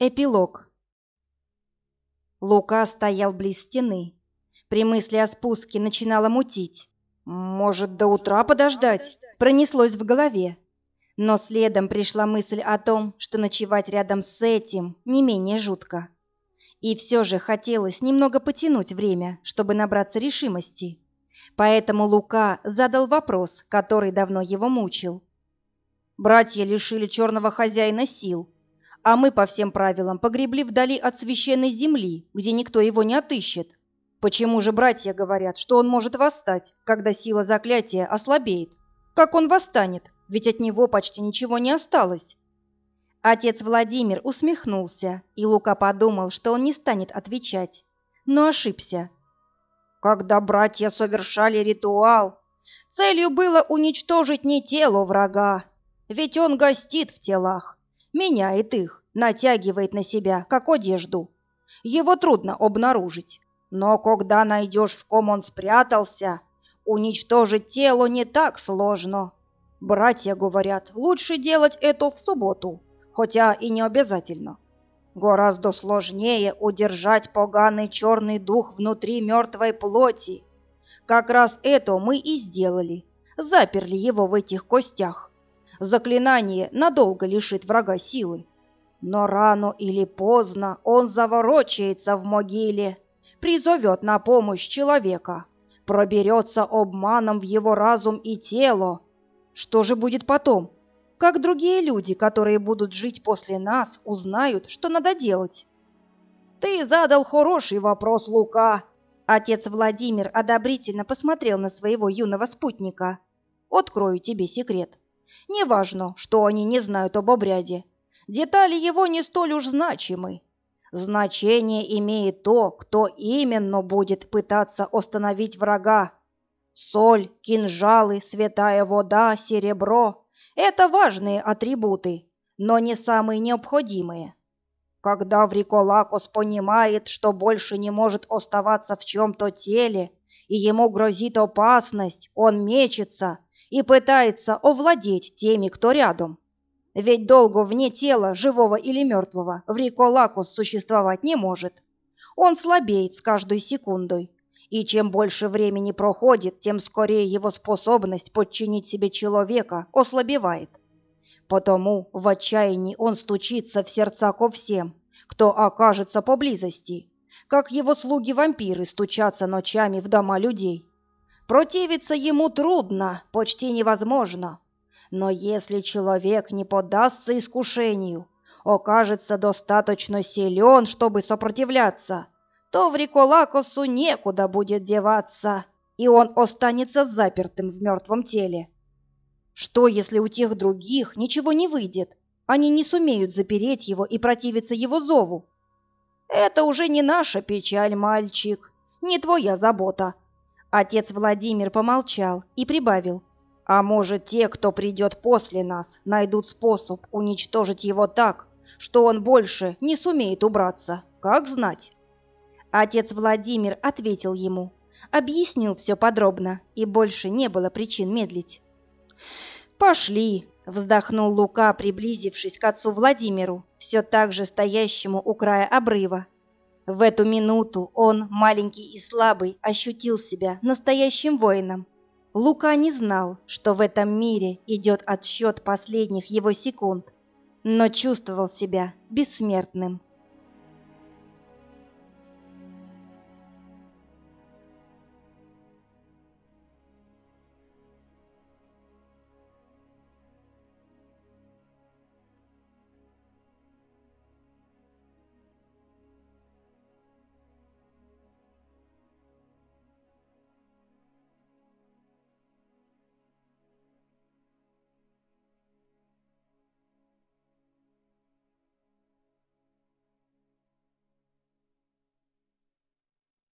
Эпилог. Лука стоял близ стены. При мысли о спуске начинало мутить. Может, до утра подождать? Пронеслось в голове. Но следом пришла мысль о том, что ночевать рядом с этим не менее жутко. И все же хотелось немного потянуть время, чтобы набраться решимости. Поэтому Лука задал вопрос, который давно его мучил. Братья лишили черного хозяина сил, а мы по всем правилам погребли вдали от священной земли, где никто его не отыщет. Почему же братья говорят, что он может восстать, когда сила заклятия ослабеет? Как он восстанет? Ведь от него почти ничего не осталось. Отец Владимир усмехнулся, и Лука подумал, что он не станет отвечать, но ошибся. Когда братья совершали ритуал, целью было уничтожить не тело врага, ведь он гостит в телах, меняет их, натягивает на себя, как одежду. Его трудно обнаружить. Но когда найдешь, в ком он спрятался, уничтожить тело не так сложно. Братья говорят, лучше делать это в субботу, хотя и не обязательно. Гораздо сложнее удержать поганый черный дух внутри мертвой плоти. Как раз это мы и сделали. Заперли его в этих костях. Заклинание надолго лишит врага силы. Но рано или поздно он заворочается в могиле, призовет на помощь человека, проберется обманом в его разум и тело. Что же будет потом? Как другие люди, которые будут жить после нас, узнают, что надо делать? Ты задал хороший вопрос, Лука. Отец Владимир одобрительно посмотрел на своего юного спутника. Открою тебе секрет. Неважно, что они не знают об обряде. Детали его не столь уж значимы. Значение имеет то, кто именно будет пытаться остановить врага. Соль, кинжалы, святая вода, серебро – это важные атрибуты, но не самые необходимые. Когда Вриколакос понимает, что больше не может оставаться в чем-то теле, и ему грозит опасность, он мечется, и пытается овладеть теми, кто рядом. Ведь долго вне тела, живого или мертвого, в Риколакус существовать не может. Он слабеет с каждой секундой, и чем больше времени проходит, тем скорее его способность подчинить себе человека ослабевает. Потому в отчаянии он стучится в сердца ко всем, кто окажется поблизости, как его слуги-вампиры стучатся ночами в дома людей. Противиться ему трудно, почти невозможно. Но если человек не поддастся искушению, окажется достаточно силен, чтобы сопротивляться, то в Риколакосу некуда будет деваться, и он останется запертым в мертвом теле. Что, если у тех других ничего не выйдет? Они не сумеют запереть его и противиться его зову. Это уже не наша печаль, мальчик, не твоя забота, Отец Владимир помолчал и прибавил. А может, те, кто придет после нас, найдут способ уничтожить его так, что он больше не сумеет убраться. Как знать? Отец Владимир ответил ему, объяснил все подробно, и больше не было причин медлить. «Пошли!» — вздохнул Лука, приблизившись к отцу Владимиру, все так же стоящему у края обрыва. В эту минуту он, маленький и слабый, ощутил себя настоящим воином. Лука не знал, что в этом мире идет отсчет последних его секунд, но чувствовал себя бессмертным.